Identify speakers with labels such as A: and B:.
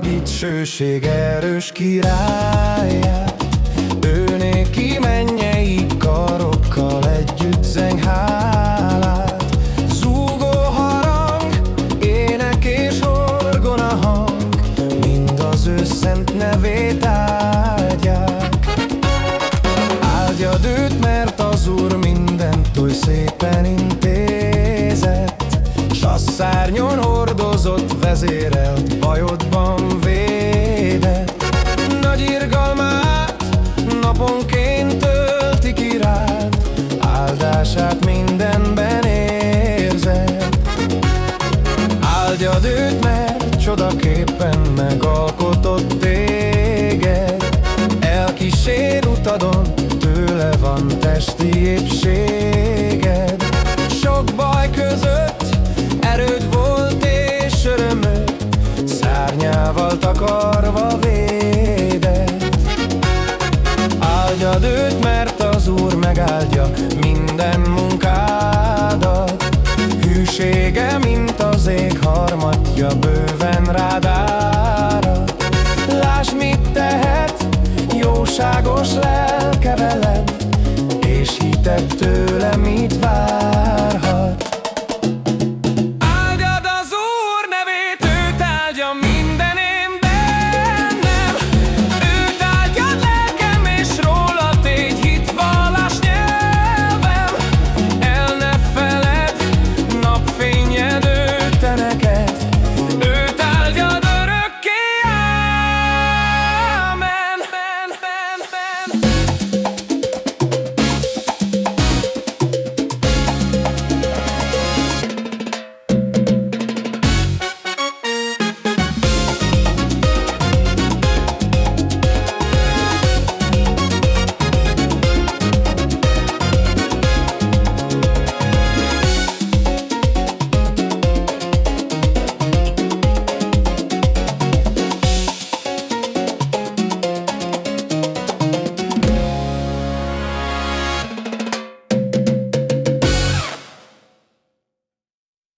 A: dicsőség erős királyát Ő néki mennyei karokkal együtt zeng hálát. Zúgó harang, ének és orgona hang Mind az ő szent nevét áldják. Áldjad őt, mert az Úr mindent oly szépen intézett S a szárnyon hordozott vezérelt bajodban védett. Nagy irgalmát naponként tölti ki rád Áldását mindenben érzed. Áldjad őt, mert csodaképpen megalkotott téged Áldjad őt, mert az Úr megáldja minden munkádat. Hűsége, mint az ég harmatja, bőven rád árad Láss, mit tehet, jóságos lelke veled És hited tőle, mit vár